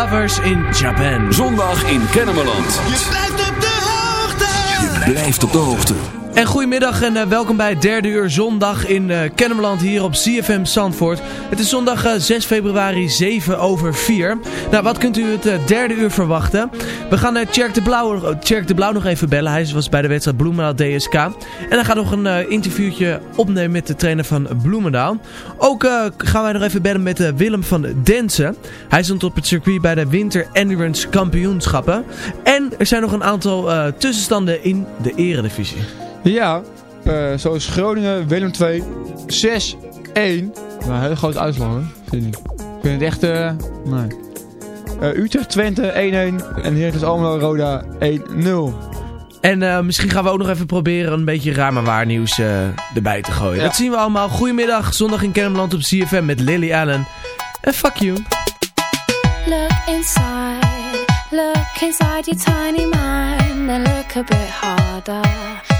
Lovers in Japan. Zondag in Kennemerland. Je blijft op de hoogte. Je blijft op de hoogte. En goedemiddag en eh, welkom bij het derde uur zondag in uh, Kennemerland hier op CFM Zandvoort. Het is zondag uh, 6 februari 7 over 4. Nou, wat kunt u het derde uur verwachten? We gaan uh, Tjerk, de Blauw, Tjerk de Blauw nog even bellen. Hij was bij de wedstrijd Bloemendaal DSK. En hij gaat nog een interviewtje opnemen met de trainer van Bloemendaal. Ook gaan wij nog even bellen met Willem van Densen. Hij stond op het circuit bij de Winter Endurance Kampioenschappen. En er zijn nog een aantal tussenstanden in de eredivisie. Ja, uh, zoals Groningen, Willem 2, 6-1. Nou, een hele grote uitslag hoor, vind ik. Ik vind het echt, uh, nee. Uh, Utrecht, Twente 1-1 en Heracles Almelo Roda 1-0. En uh, misschien gaan we ook nog even proberen een beetje ruimer waarnieuws uh, erbij te gooien. Ja. Dat zien we allemaal. Goedemiddag, zondag in Kennemerland op CFM met Lily Allen. En fuck you. Look inside, look inside your tiny mind and look a bit harder.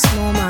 small mind.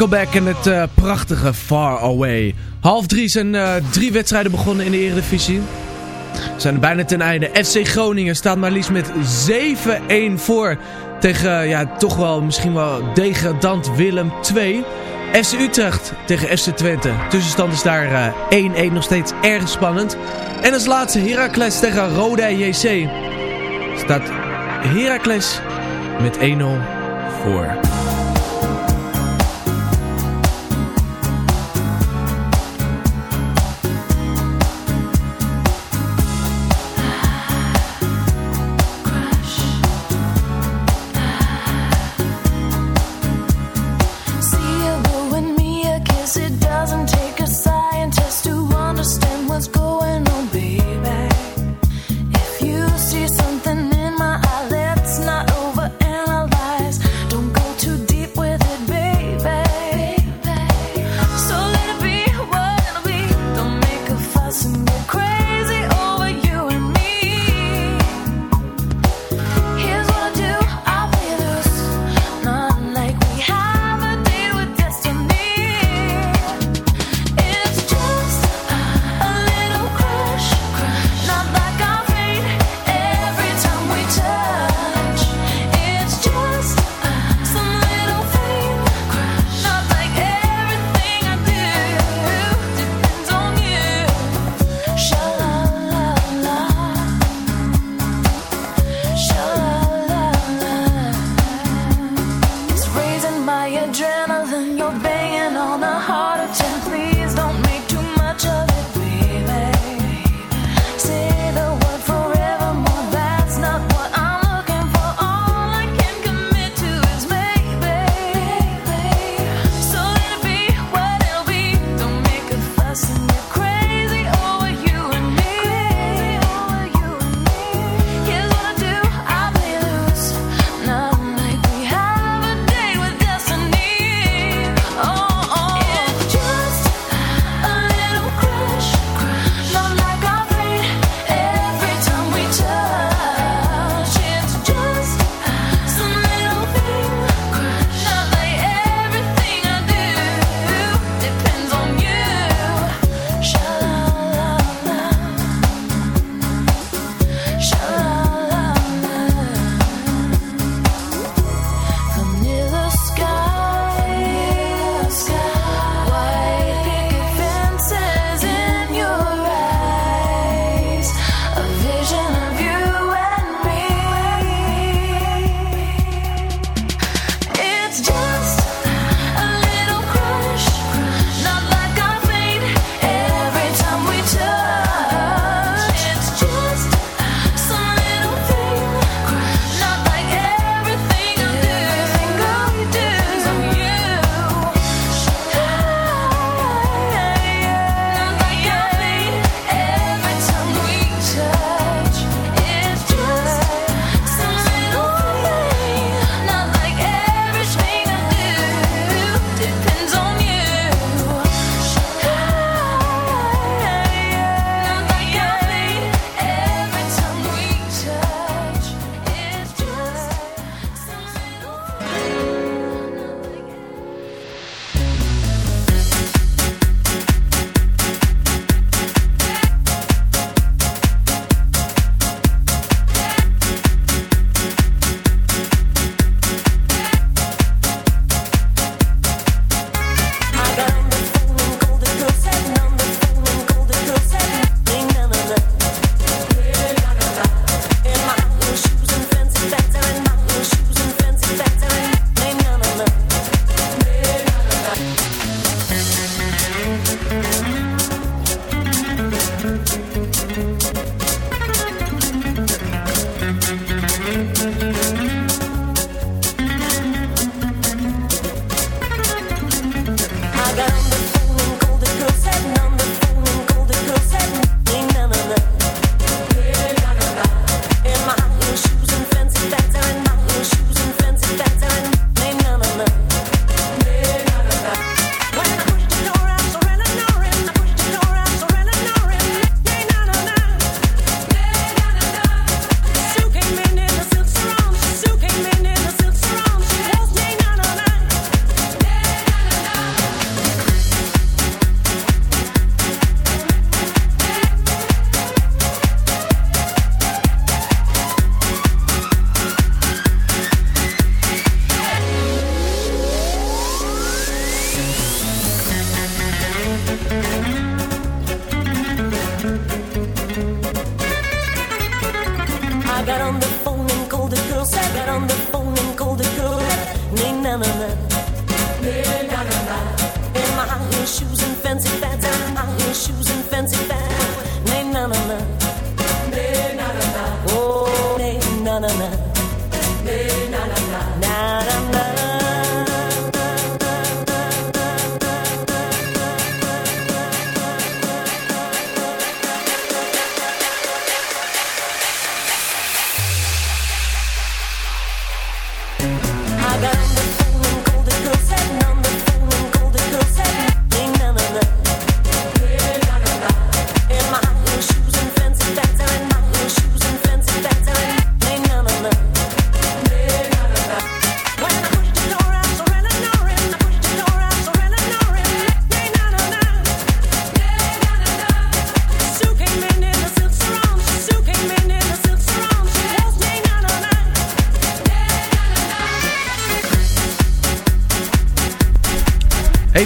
Nickelback en het eh, prachtige Far Away. Half drie zijn eh, drie wedstrijden begonnen in de Eredivisie. Zijn er bijna ten einde. FC Groningen staat maar liefst met 7-1 voor. Tegen ja, toch wel misschien wel degradant Willem 2. FC Utrecht tegen FC Twente. Tussenstand is daar eh, 1-1 nog steeds erg spannend. En als laatste Heracles tegen Roda JC. Staat Heracles met 1-0 voor.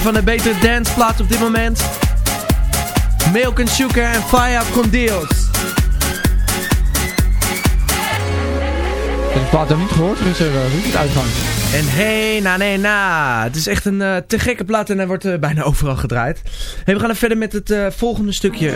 Van de betere danceplaten op dit moment. Milk and Sugar en Fire con Dios. Ik heb de plaat nog niet gehoord, dus uh, niet het uitgang. En hey, na, nee, na. Het is echt een eh, te gekke plaat en hij wordt eh, bijna overal gedraaid. Hey, we gaan verder met het volgende stukje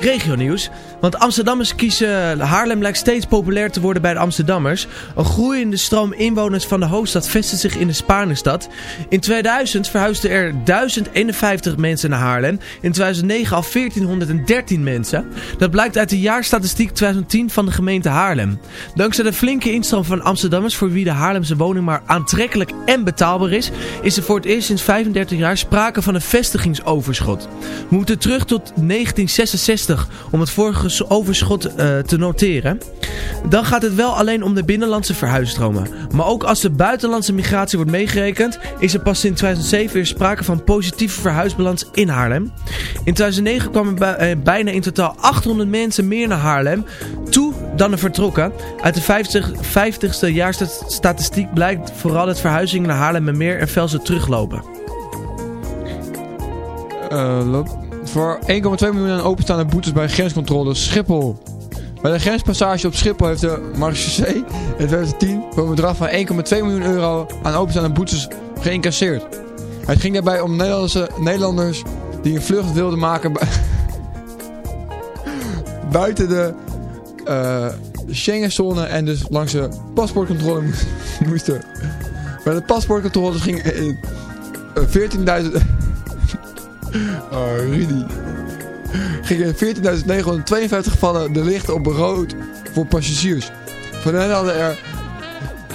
regionieuws. Want Amsterdammers kiezen Haarlem lijkt steeds populair te worden bij de Amsterdammers. Een groeiende stroom inwoners van de hoofdstad vestigt zich in de Spaanstad. In 2000 verhuisden er 1051 mensen naar Haarlem. In 2009 al 1413 mensen. Dat blijkt uit de jaarstatistiek 2010 van de gemeente Haarlem. Dankzij de flinke instroom van Amsterdammers voor wie de Haarlemse woning maar aantrekkelijk en betaalbaar is, is er voor het eerst sinds 35 jaar sprake van een vestigingsoverschot. We moeten terug tot 1966 om het vorige overschot uh, te noteren. Dan gaat het wel alleen om de binnenlandse verhuisstromen. Maar ook als de buitenlandse migratie wordt meegerekend, is er pas sinds 2007 weer sprake van positieve verhuisbalans in Haarlem. In 2009 kwamen uh, bijna in totaal 800 mensen meer naar Haarlem toe dan er vertrokken. Uit de 50, 50ste jaarstatistiek blijkt vooral dat verhuizingen naar Haarlem en meer en Velsen teruglopen. Loop. Voor 1,2 miljoen aan openstaande boetes bij grenscontrole Schiphol. Bij de grenspassage op Schiphol heeft de marechaussee in 2010 voor een bedrag van 1,2 miljoen euro aan openstaande boetes geïncasseerd. Het ging daarbij om Nederlandse, Nederlanders die een vlucht wilden maken buiten de uh, Schengenzone en dus langs de paspoortcontrole moesten. Bij de paspoortcontrole ging uh, 14.000... Oh, Rudy. Gingen 14.952 gevallen de lichten op rood voor passagiers. Van hen hadden er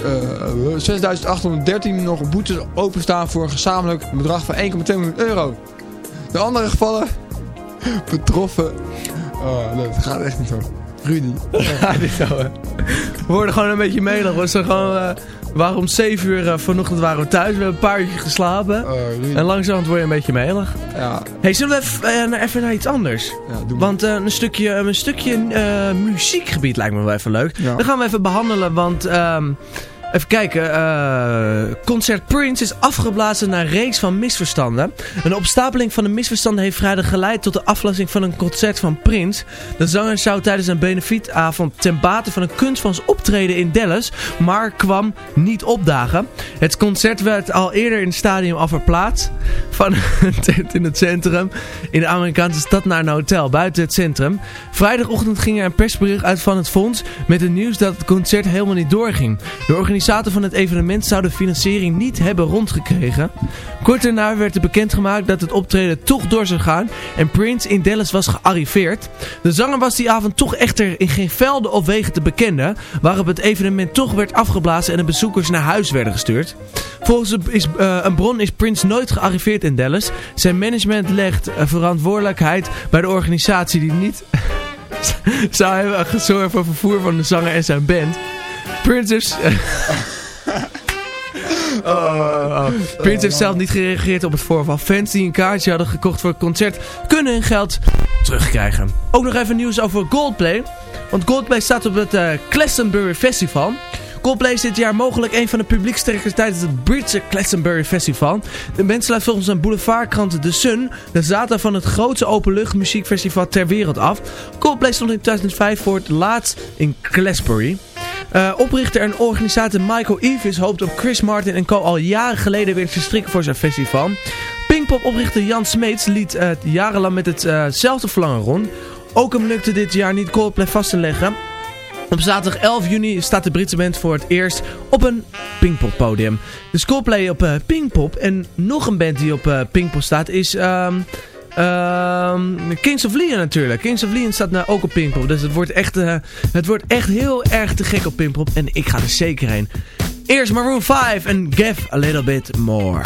uh, 6.813 nog boetes openstaan voor een gezamenlijk bedrag van 1,2 miljoen euro. De andere gevallen betroffen... Oh, dat gaat echt niet zo. Rudy. Ja, niet zo, hè. We worden gewoon een beetje melig. We zijn gewoon... Uh, we waren om 7 uur uh, vanochtend waren we thuis. We hebben een paar uur geslapen. Uh, en langzaam word je een beetje melig. Ja. Hey, zullen we even, uh, even naar iets anders? Ja, doe want een stukje, een stukje muziekgebied lijkt me wel even leuk. Ja. Dat gaan we even behandelen, want... Um, Even kijken, uh, concert Prince is afgeblazen na een reeks van misverstanden. Een opstapeling van de misverstanden heeft vrijdag geleid tot de aflasting van een concert van Prince. De zanger zou tijdens een benefietavond ten bate van een kunstfonds optreden in Dallas, maar kwam niet opdagen. Het concert werd al eerder in het stadion al verplaatst van een tent in het centrum in de Amerikaanse stad naar een hotel buiten het centrum. Vrijdagochtend ging er een persbericht uit van het fonds met het nieuws dat het concert helemaal niet doorging. De organisatie van het evenement zou de financiering niet hebben rondgekregen. Kort daarna werd er bekendgemaakt dat het optreden toch door zou gaan en Prince in Dallas was gearriveerd. De zanger was die avond toch echter in geen velden of wegen te bekennen, waarop het evenement toch werd afgeblazen en de bezoekers naar huis werden gestuurd. Volgens een bron is Prince nooit gearriveerd in Dallas. Zijn management legt uh, verantwoordelijkheid bij de organisatie die niet zou hebben gezorgd voor vervoer van de zanger en zijn band. Prince heeft... oh, oh. Prince heeft zelf niet gereageerd op het voorval. Fans die een kaartje hadden gekocht voor het concert kunnen hun geld terugkrijgen. Ook nog even nieuws over Goldplay. Want Goldplay staat op het uh, Glastonbury Festival. Coldplay is dit jaar mogelijk een van de publiekstrekkers tijdens het Britse Glastonbury Festival. De band sluit volgens een boulevardkrant The Sun de zaterdag van het grootste openluchtmuziekfestival ter wereld af. Coldplay stond in 2005 voor het laatst in Glastonbury. Uh, oprichter en organisator Michael Evis hoopt op Chris Martin en co. al jaren geleden weer te verstrikken voor zijn festival. Pinkpop-oprichter Jan Smeets liet uh, jarenlang met hetzelfde uh verlangen rond. Ook hem lukte dit jaar niet Coldplay vast te leggen. Op zaterdag 11 juni staat de Britse band voor het eerst op een Pinkpop podium. Dus Coldplay op uh, Pinkpop en nog een band die op Pinkpop staat is... Um, um, Kings of Leon natuurlijk. Kings of Leon staat nou ook op Pinkpop. Dus het wordt, echt, uh, het wordt echt heel erg te gek op Pinkpop. En ik ga er zeker heen. Eerst Maroon 5 en Give a Little Bit More.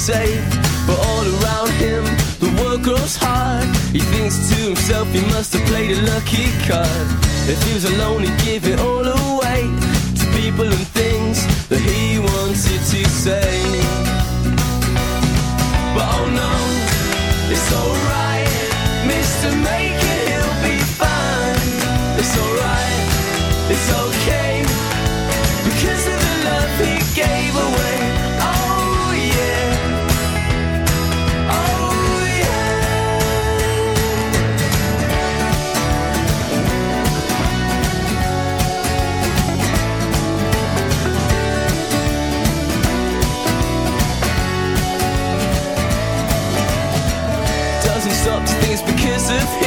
Save. But all around him, the world grows hard. He thinks to himself he must have played a lucky card. If he was alone, he'd give it all away to people and things that he wanted to say. But oh no, it's alright, Mr. Maker,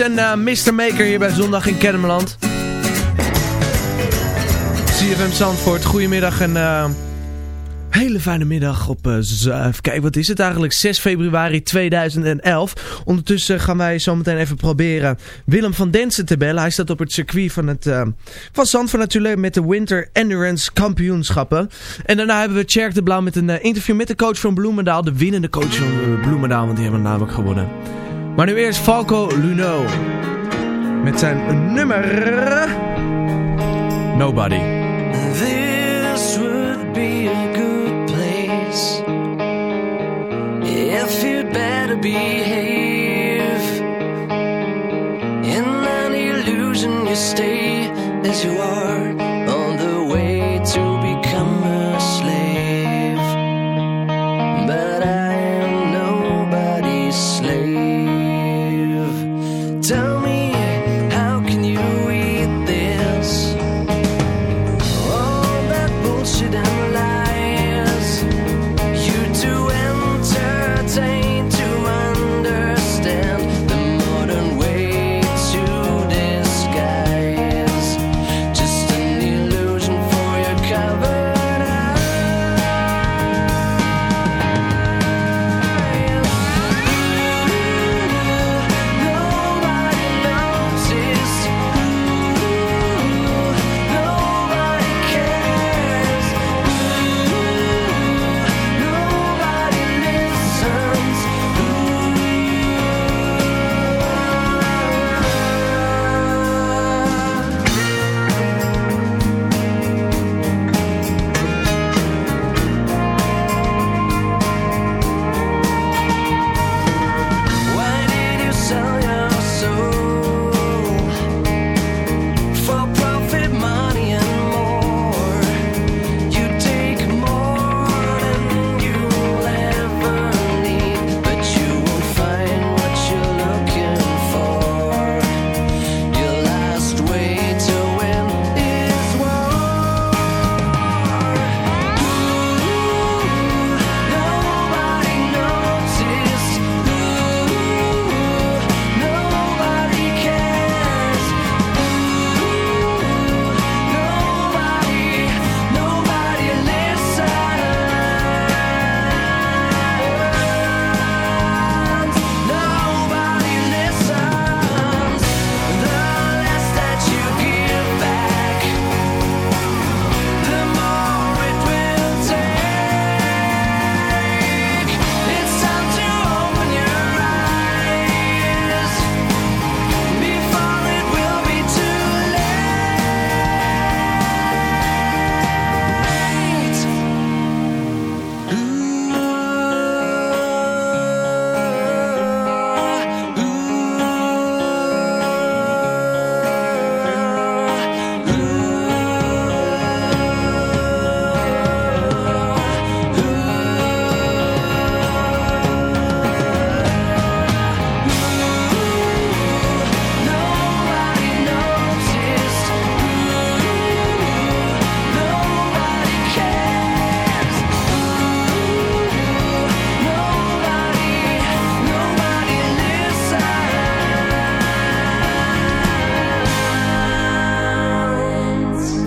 en eh, Mr. Maker hier bij Zondag in Kennemerland. CFM Zandvoort, goedemiddag en eh, hele fijne middag op, eh, z- even kijken, wat is het eigenlijk, 6 februari 2011. Ondertussen gaan wij zometeen even proberen Willem van Densen te bellen. Hij staat op het circuit van, het, eh, van Zandvoort natuurlijk met de Winter Endurance Kampioenschappen. En daarna hebben we Tjerk de Blauw met een eh, interview met de coach van Bloemendaal, de winnende coach van eh, Bloemendaal, want die hebben namelijk gewonnen. Maar nu eerst Falco Luno. Met zijn nummer... Nobody. This would be a good place if you'd better behave. In an illusion, you stay as you are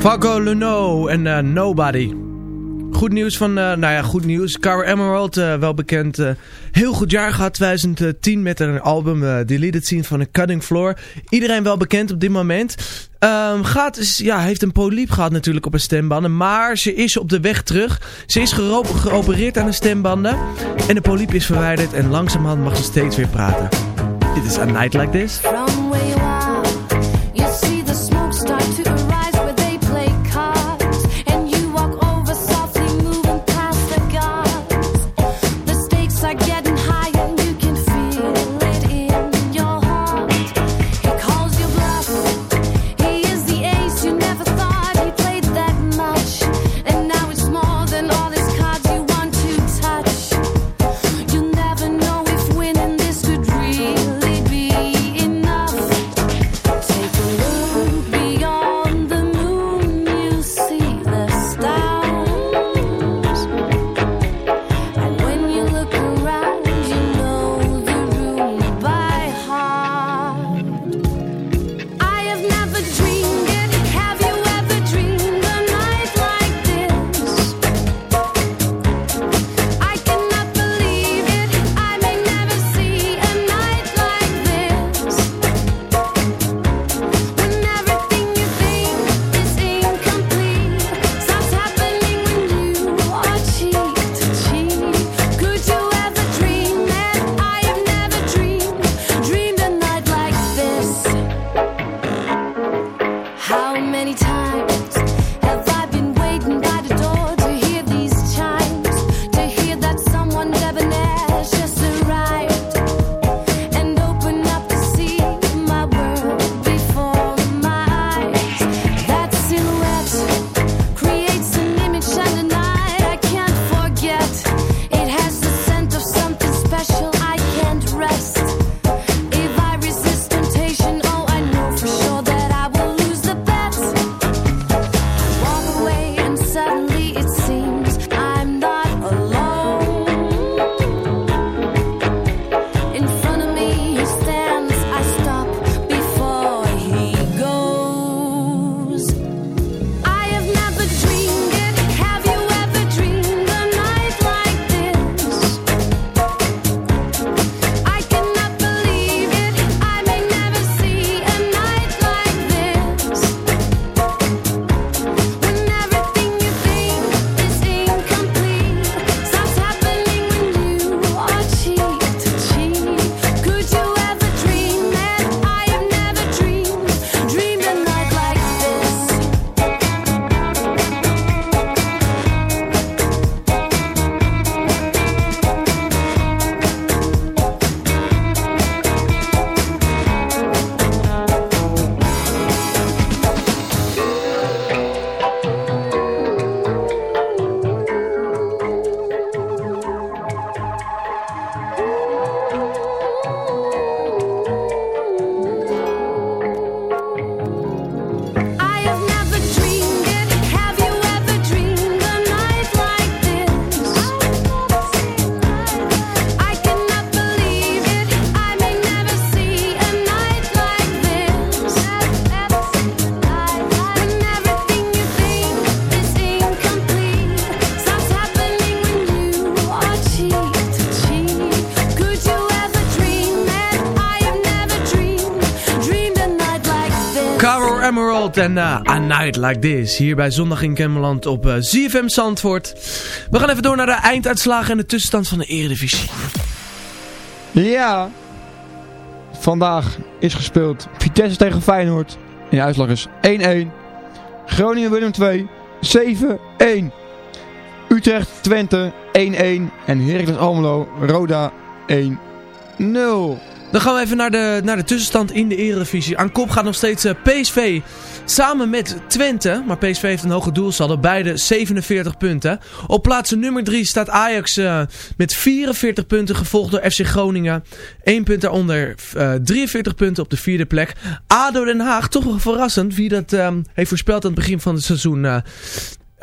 Falco Luno en eh, Nobody. Goed nieuws van, eh, nou ja, goed nieuws. Cover Emerald, eh, wel bekend, heel goed jaar gehad 2010 met een album uh, Deleted Scene van een Cutting Floor. Iedereen wel bekend op dit moment. Ehm, gaat, ja, heeft een polyp gehad natuurlijk op haar stembanden, maar ze is op de weg terug. Ze is geopereerd aan de stembanden en de polyp is verwijderd en langzamerhand mag ze steeds weer praten. Dit is A Night Like This. En eh, A Night Like This. Hier bij Zondag in Kemmerland op eh, ZFM Zandvoort. We gaan even door naar de einduitslagen en de tussenstand van de Eredivisie. Ja. Vandaag is gespeeld Vitesse tegen Feyenoord. En de uitslag is 1-1. Groningen Willem 2 7-1. Utrecht Twente 1-1. En Heracles Almelo Roda 1-0. Dan gaan we even naar de, naar de tussenstand in de Eredivisie. Aan kop gaat nog steeds eh, PSV samen met Twente. Maar PSV heeft een hoge doelsaldo. Beide 47 punten. Op plaats nummer 3 staat Ajax eh, met 44 punten. Gevolgd door FC Groningen. 1 punt daaronder. eh 43 punten op de vierde plek. ADO Den Haag, toch wel verrassend. Wie dat eh, heeft voorspeld aan het begin van het seizoen.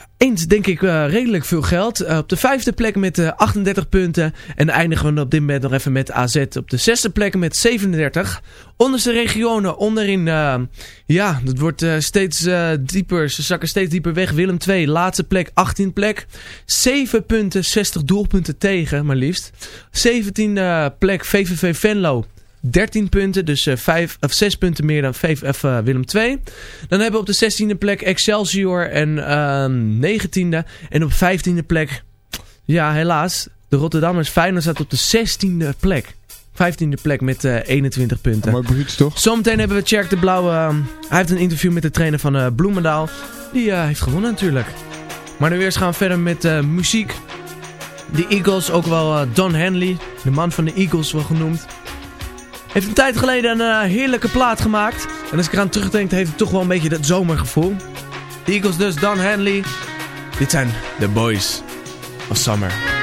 Eh, eens denk ik eh, redelijk veel geld. Eh, op de vijfde plek met eh, 38 punten. En eindigen we op dit moment nog even met AZ op de zesde plek met 37. Onderste regionen onderin, eh, ja, dat wordt eh, steeds eh, dieper. Ze zakken steeds dieper weg. Willem 2, laatste plek, 18 plek. 7 punten, 60 doelpunten tegen, maar liefst. 17e plek VVV Venlo. 13 punten, dus eh, vijf of 6 punten meer dan VVF eh, Willem 2. Dan hebben we op de 16e plek Excelsior en ehm 19e. En op 15e plek, ja helaas, de Rotterdammers Feyenoord staat op de 16e plek. 15e plek met eh, 21 punten. Mooi bruut toch? Zometeen hebben we Tjerk de Blauwe. ehm, hij heeft een interview met de trainer van eh, Bloemendaal. Die eh, heeft gewonnen natuurlijk. Maar nu eerst gaan we verder met eh, muziek. De Eagles, ook wel eh, Don Henley. De man van de Eagles wel genoemd. Heeft een tijd geleden een eh, heerlijke plaat gemaakt. En als ik eraan terugdenk, heeft het toch wel een beetje dat zomergevoel. De Eagles dus, Don Henley. Dit zijn The Boys of Summer.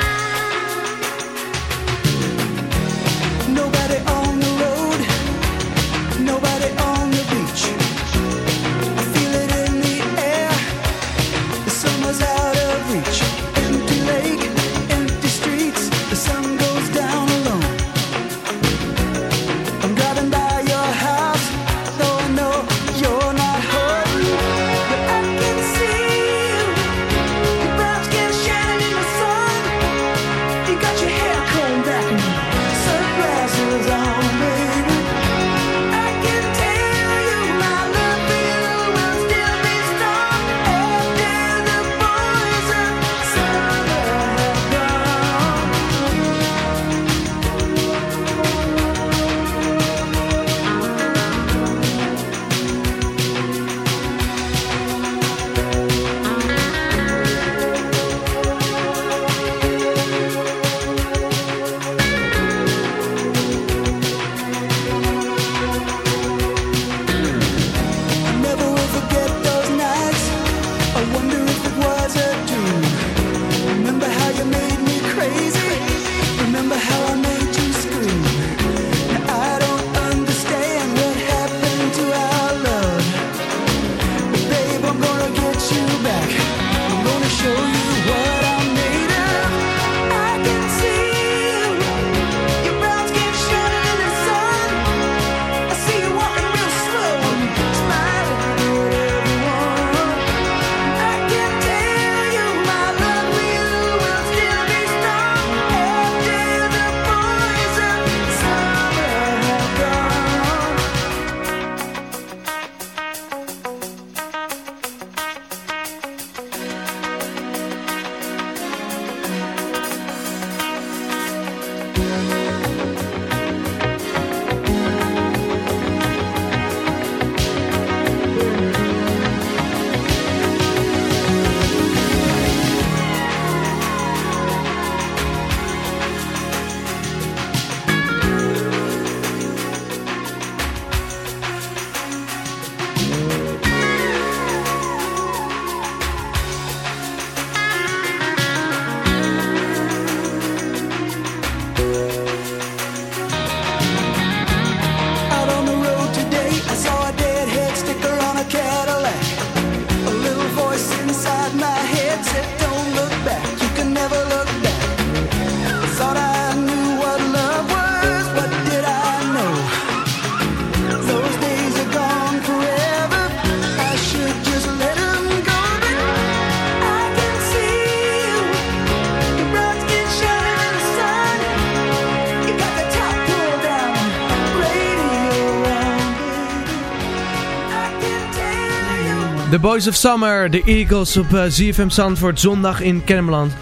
The Boys of Summer, de Eagles op eh, ZFM Zandvoort, zondag in Kennemerland.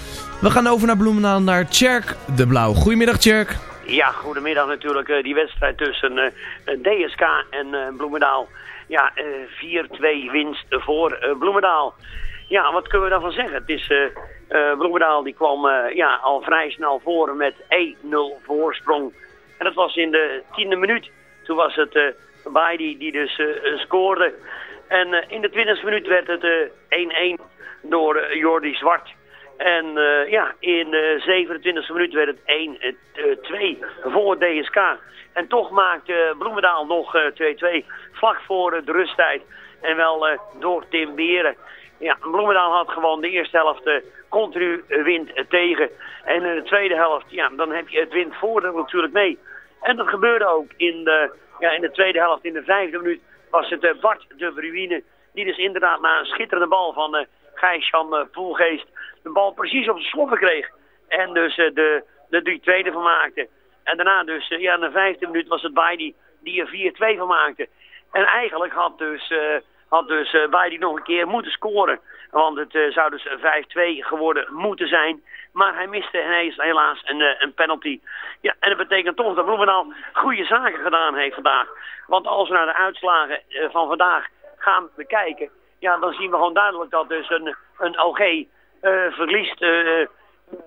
We gaan over naar Bloemendaal, naar Tjerk de Blauw. Goedemiddag Tjerk. Ja, goedemiddag natuurlijk. eh, die wedstrijd tussen eh, eh, DSK en Bloemendaal. Ja, eh 4-2 winst voor Bloemendaal. Ja, wat kunnen we daarvan zeggen? Het is, Bloemendaal die kwam ja, al vrij snel voor met 1-0 voorsprong. En dat was in de tiende minuut. Toen was het Baidi die dus scoorde. En eh, in de twintigste minuut werd het eh 1-1 door eh, Jordi Zwart. En eh, ja, in de 27e minuut werd het 1-2 voor DSK. En toch maakte Bloemendaal nog eh, 2-2 vlak voor eh, de rusttijd. En wel eh, door Tim Beren. Ja, Bloemendaal had gewoon de eerste helft eh, continu eh, wind eh, tegen. En in de tweede helft, ja, dan heb je het windvoordeel natuurlijk mee. En dat gebeurde ook in de, ja, in de tweede helft. In de vijfde minuut was het eh, Bart de Bruine. Die dus inderdaad na een schitterende bal van eh Gijs-Jan eh, Poelgeest de bal precies op zijn sloffen kreeg. En dus de, de drie tweede van maakte. En daarna dus, ja, in de vijfde minuut was het Baidi die er 4-2 van maakte. En eigenlijk had dus, eh had dus eh, Baidi nog een keer moeten scoren. Want het zou dus 5-2 geworden moeten zijn. Maar hij miste ineens helaas een, eh, een penalty. Ja, en dat betekent toch dat Bloemendaal goede zaken gedaan heeft vandaag. Want als we naar de uitslagen eh, van vandaag gaan bekijken... Ja, dan zien we gewoon duidelijk dat dus een, een OG eh, verliest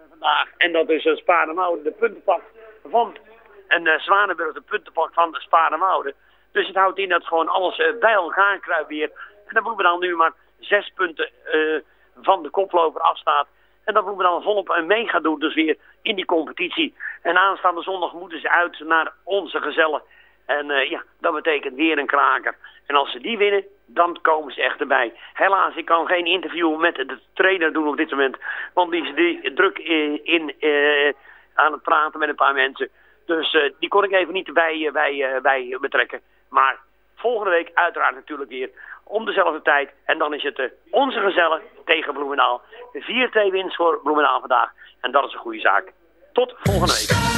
vandaag. En dat dus uh, Sparenwouden de punten pakt van... En uh, Zwanenburg de punten pakt van de Sparenwouden. Dus het houdt in dat gewoon alles bij elkaar kruipt weer. En dan dan nu maar zes punten van de koploper afstaat. En dat dan volop eh, mee gaan doen, dus weer in die competitie. En aanstaande zondag moeten ze uit naar onze gezellen. En eh, ja, dat betekent weer een kraker. En als ze die winnen, dan komen ze echt erbij. Helaas, ik kan geen interview met de trainer doen op dit moment. Want die is die druk in, eh, aan het praten met een paar mensen. Dus eh, die kon ik even niet bij, eh, bij betrekken. Maar volgende week uiteraard natuurlijk weer om dezelfde tijd. En dan is het eh, onze gezellen tegen Bloemendaal. De 4-2 winst voor Bloemendaal vandaag. En dat is een goede zaak. Tot volgende week.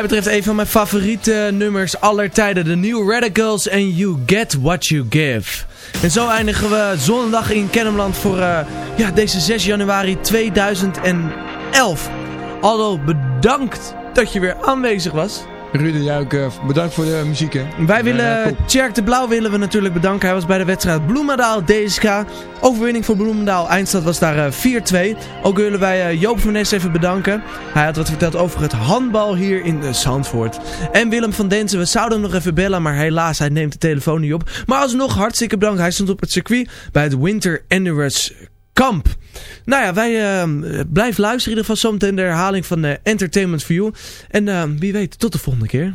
Mij betreft een van mijn favoriete nummers aller tijden. De New Radicals en You Get What You Give. En zo eindigen we zondag in Kennemland voor uh, ja, deze 6 januari 2011. Aldo, bedankt dat je weer aanwezig was. Ruud jij ook uh, bedankt voor de muziek hè. Wij willen, uh, Tjerk de Blauw willen we natuurlijk bedanken. Hij was bij de wedstrijd Bloemendaal DSK. Overwinning voor Bloemendaal. Eindstad was daar uh, 4-2. Ook willen wij Joop van Nes even bedanken. Hij had wat verteld over het handbal hier in Zandvoort. En Willem van Denzen, we zouden hem nog even bellen. Maar helaas, hij neemt de telefoon niet op. Maar alsnog hartstikke bedankt. Hij stond op het circuit bij het Winter Endurance Kamp. Nou ja, wij uh, blijven luisteren in ieder geval de herhaling van uh, Entertainment for You. En uh, wie weet, tot de volgende keer.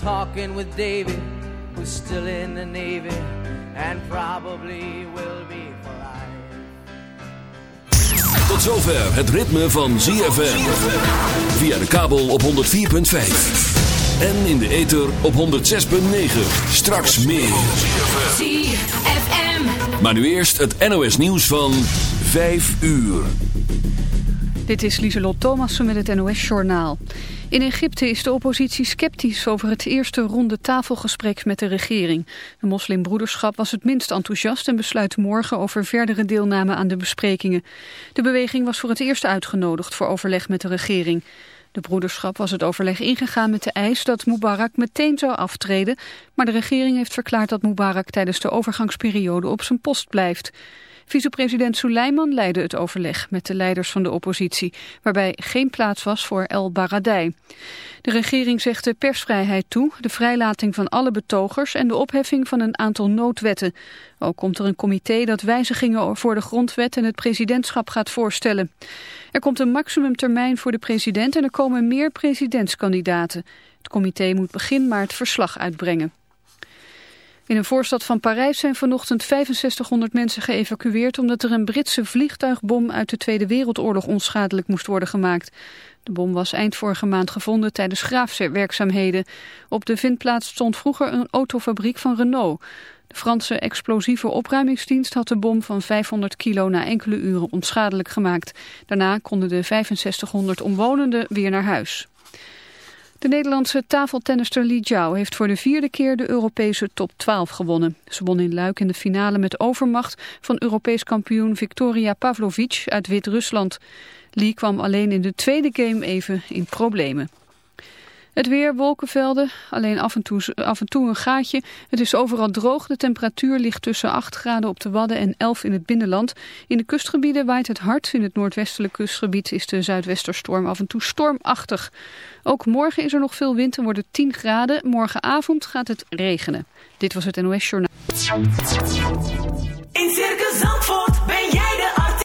Talking with David, who's still in the Navy and probably will be for life. Tot zover het ritme van ZFM. Via de kabel op 104.5. En in de ether op 106.9. Straks meer. ZFM. Maar nu eerst het NOS nieuws van 5 uur. Dit is Lieselot Thomassen met het NOS-journaal. In Egypte is de oppositie sceptisch over het eerste ronde tafelgesprek met de regering. De moslimbroederschap was het minst enthousiast en besluit morgen over verdere deelname aan de besprekingen. De beweging was voor het eerst uitgenodigd voor overleg met de regering. De broederschap was het overleg ingegaan met de eis dat Mubarak meteen zou aftreden, maar de regering heeft verklaard dat Mubarak tijdens de overgangsperiode op zijn post blijft. Vicepresident Suleiman leidde het overleg met de leiders van de oppositie, waarbij geen plaats was voor El Baradei. De regering zegt de persvrijheid toe, de vrijlating van alle betogers en de opheffing van een aantal noodwetten. Ook komt er een comité dat wijzigingen voor de grondwet en het presidentschap gaat voorstellen. Er komt een maximumtermijn voor de president en er komen meer presidentskandidaten. Het comité moet begin maart verslag uitbrengen. In een voorstad van Parijs zijn vanochtend 6500 mensen geëvacueerd... omdat er een Britse vliegtuigbom uit de Tweede Wereldoorlog onschadelijk moest worden gemaakt. De bom was eind vorige maand gevonden tijdens graafwerkzaamheden. Op de vindplaats stond vroeger een autofabriek van Renault. De Franse explosieve opruimingsdienst had de bom van 500 kilo na enkele uren onschadelijk gemaakt. Daarna konden de 6500 omwonenden weer naar huis. De Nederlandse tafeltennister Li Jiao heeft voor de vierde keer de Europese top 12 gewonnen. Ze won in Luik in de finale met overmacht van Europees kampioen Victoria Pavlovic uit Wit-Rusland. Li kwam alleen in de tweede game even in problemen. Het weer, wolkenvelden, alleen af en, toe, af en toe een gaatje. Het is overal droog. De temperatuur ligt tussen 8 graden op de Wadden en 11 in het binnenland. In de kustgebieden waait het hard. In het noordwestelijk kustgebied is de zuidwesterstorm af en toe stormachtig. Ook morgen is er nog veel wind en wordt het 10 graden. Morgenavond gaat het regenen. Dit was het NOS Journaal. In Circus Zandvoort